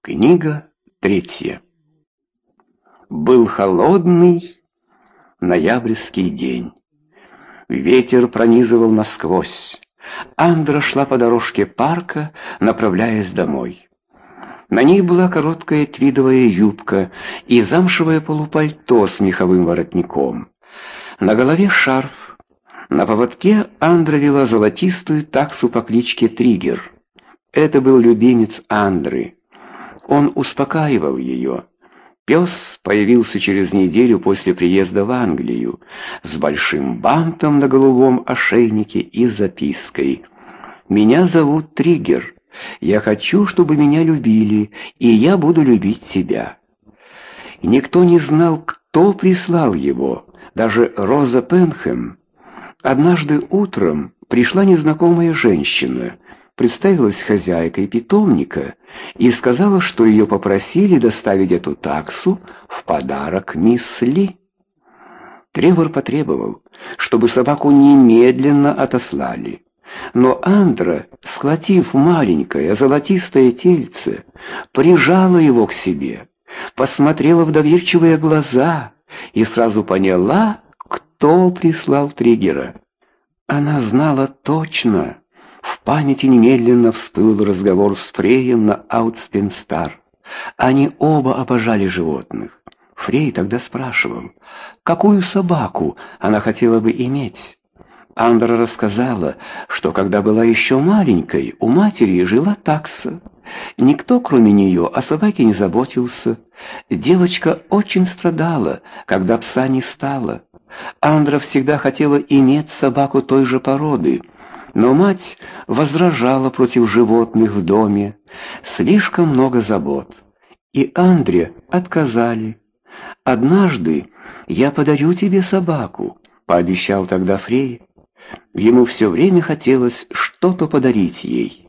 Книга третья. Был холодный ноябрьский день. Ветер пронизывал насквозь. Андра шла по дорожке парка, направляясь домой. На ней была короткая твидовая юбка и замшевое полупальто с меховым воротником. На голове шарф. На поводке Андра вела золотистую таксу по кличке Триггер. Это был любимец Андры. Он успокаивал ее. Пес появился через неделю после приезда в Англию с большим бантом на голубом ошейнике и запиской. «Меня зовут Триггер. Я хочу, чтобы меня любили, и я буду любить тебя». Никто не знал, кто прислал его, даже Роза Пенхэм. Однажды утром пришла незнакомая женщина — представилась хозяйкой питомника и сказала, что ее попросили доставить эту таксу в подарок мисс Ли. Тревор потребовал, чтобы собаку немедленно отослали. Но Андра, схватив маленькое золотистое тельце, прижала его к себе, посмотрела в доверчивые глаза и сразу поняла, кто прислал триггера. Она знала точно, в памяти немедленно всплыл разговор с Фреем на Аутспенстар. Они оба обожали животных. Фрей тогда спрашивал, какую собаку она хотела бы иметь. Андра рассказала, что когда была еще маленькой, у матери жила такса. Никто, кроме нее, о собаке не заботился. Девочка очень страдала, когда пса не стало. Андра всегда хотела иметь собаку той же породы — но мать возражала против животных в доме. Слишком много забот. И Андре отказали. «Однажды я подарю тебе собаку», — пообещал тогда Фрей. Ему все время хотелось что-то подарить ей.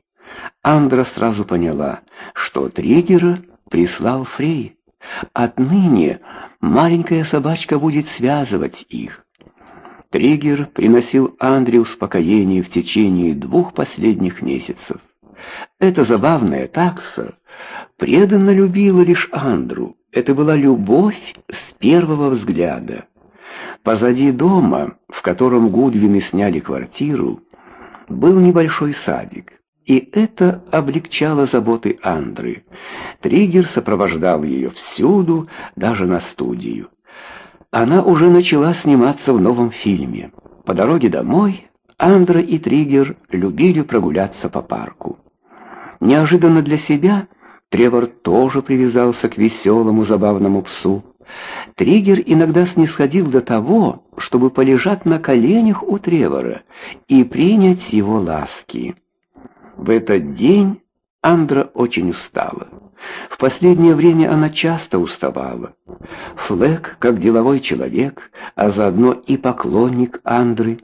Андра сразу поняла, что триггера прислал Фрей. Отныне маленькая собачка будет связывать их. Триггер приносил Андре успокоение в течение двух последних месяцев. Эта забавная такса преданно любила лишь Андру. Это была любовь с первого взгляда. Позади дома, в котором Гудвины сняли квартиру, был небольшой садик. И это облегчало заботы Андры. Триггер сопровождал ее всюду, даже на студию. Она уже начала сниматься в новом фильме. По дороге домой Андра и Триггер любили прогуляться по парку. Неожиданно для себя Тревор тоже привязался к веселому забавному псу. Триггер иногда снисходил до того, чтобы полежать на коленях у Тревора и принять его ласки. В этот день Андра очень устала. В последнее время она часто уставала. Флэк, как деловой человек, а заодно и поклонник Андры,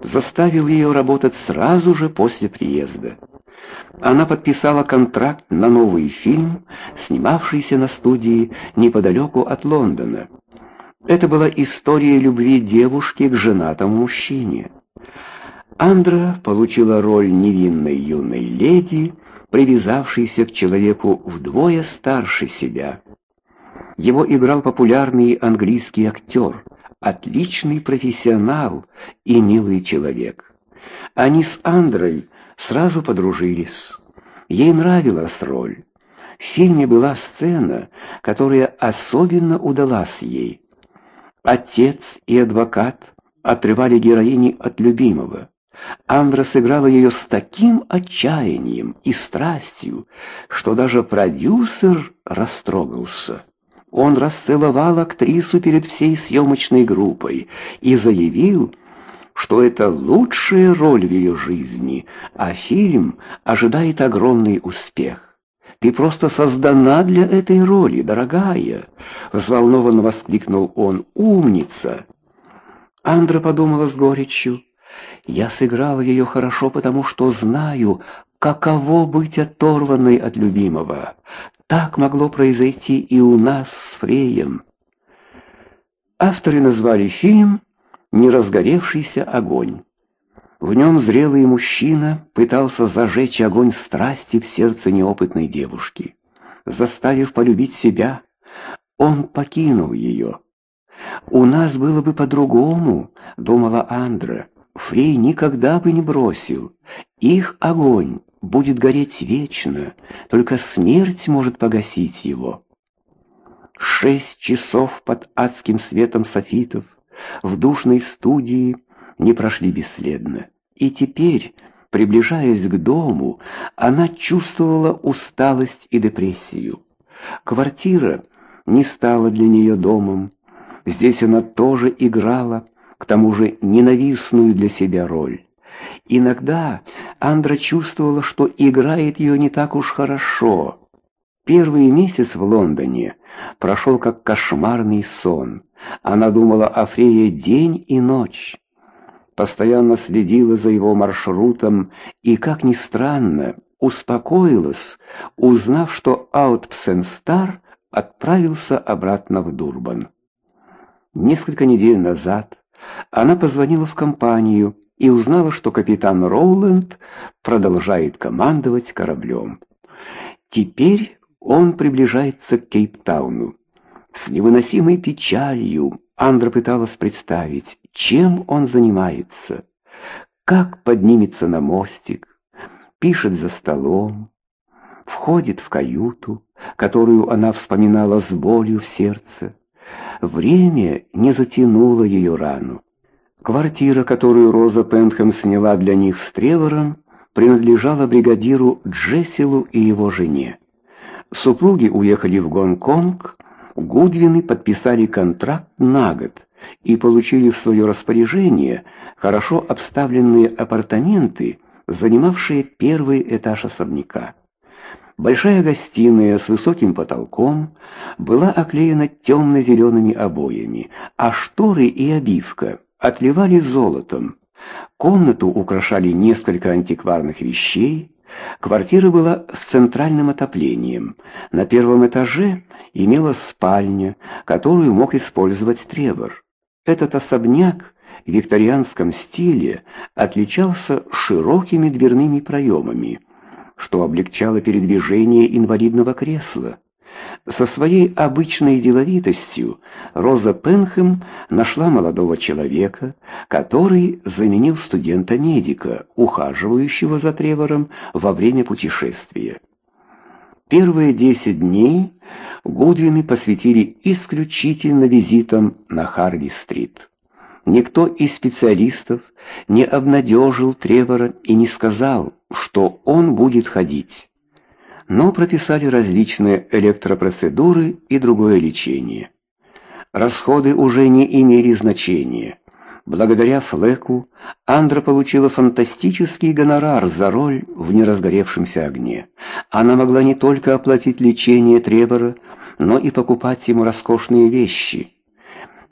заставил ее работать сразу же после приезда. Она подписала контракт на новый фильм, снимавшийся на студии неподалеку от Лондона. Это была история любви девушки к женатому мужчине. Андра получила роль невинной юной леди, привязавшийся к человеку вдвое старше себя. Его играл популярный английский актер, отличный профессионал и милый человек. Они с Андрой сразу подружились. Ей нравилась роль. В фильме была сцена, которая особенно удалась ей. Отец и адвокат отрывали героини от любимого. Андра сыграла ее с таким отчаянием и страстью, что даже продюсер растрогался. Он расцеловал актрису перед всей съемочной группой и заявил, что это лучшая роль в ее жизни, а фильм ожидает огромный успех. Ты просто создана для этой роли, дорогая, взволнованно воскликнул он. Умница. Андра подумала с горечью: я сыграла ее хорошо, потому что знаю, каково быть оторванной от любимого. Так могло произойти и у нас с Фреем. Авторы назвали фильм «Неразгоревшийся огонь». В нем зрелый мужчина пытался зажечь огонь страсти в сердце неопытной девушки. заставив полюбить себя, он покинул ее. «У нас было бы по-другому», — думала Андра. «Фрей никогда бы не бросил. Их огонь будет гореть вечно, только смерть может погасить его». Шесть часов под адским светом софитов в душной студии не прошли бесследно. И теперь, приближаясь к дому, она чувствовала усталость и депрессию. Квартира не стала для нее домом. Здесь она тоже играла, к тому же ненавистную для себя роль. Иногда Андра чувствовала, что играет ее не так уж хорошо. Первый месяц в Лондоне прошел как кошмарный сон. Она думала о Фрее день и ночь. Постоянно следила за его маршрутом и, как ни странно, успокоилась, узнав, что Аутпсенстар отправился обратно в Дурбан. Несколько недель назад она позвонила в компанию и узнала, что капитан Роуленд продолжает командовать кораблем. Теперь он приближается к Кейптауну. С невыносимой печалью Андра пыталась представить, чем он занимается, как поднимется на мостик, пишет за столом, входит в каюту, которую она вспоминала с болью в сердце. Время не затянуло ее рану. Квартира, которую Роза Пентхэм сняла для них с Тревором, принадлежала бригадиру Джессилу и его жене. Супруги уехали в Гонконг, Гудвины подписали контракт на год и получили в свое распоряжение хорошо обставленные апартаменты, занимавшие первый этаж особняка. Большая гостиная с высоким потолком была оклеена темно-зелеными обоями, а шторы и обивка отливали золотом. Комнату украшали несколько антикварных вещей. Квартира была с центральным отоплением. На первом этаже имела спальня, которую мог использовать Тревор. Этот особняк в викторианском стиле отличался широкими дверными проемами что облегчало передвижение инвалидного кресла. Со своей обычной деловитостью Роза Пенхэм нашла молодого человека, который заменил студента-медика, ухаживающего за Тревором во время путешествия. Первые десять дней Гудвины посвятили исключительно визитам на Харви-стрит. Никто из специалистов не обнадежил Тревора и не сказал, что он будет ходить. Но прописали различные электропроцедуры и другое лечение. Расходы уже не имели значения. Благодаря Флеку Андра получила фантастический гонорар за роль в неразгоревшемся огне. Она могла не только оплатить лечение Тревора, но и покупать ему роскошные вещи.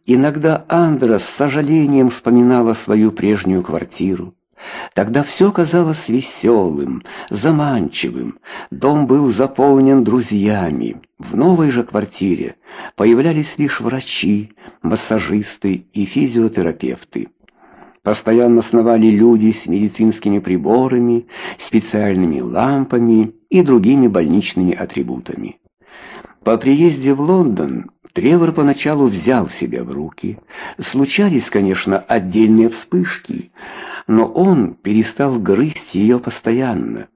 Иногда Андра с сожалением вспоминала свою прежнюю квартиру. Тогда все казалось веселым, заманчивым. Дом был заполнен друзьями. В новой же квартире появлялись лишь врачи, массажисты и физиотерапевты. Постоянно сновали люди с медицинскими приборами, специальными лампами и другими больничными атрибутами. По приезде в Лондон Тревор поначалу взял себя в руки. Случались, конечно, отдельные вспышки, но он перестал грызть ее постоянно.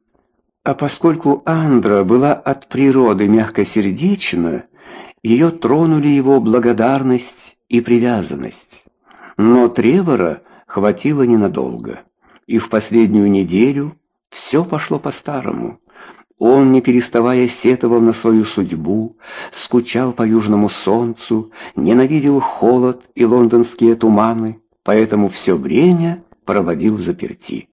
А поскольку Андра была от природы мягкосердечна, ее тронули его благодарность и привязанность. Но Тревора хватило ненадолго, и в последнюю неделю все пошло по-старому. Он, не переставая, сетовал на свою судьбу, скучал по южному солнцу, ненавидел холод и лондонские туманы, поэтому все время проводил заперти.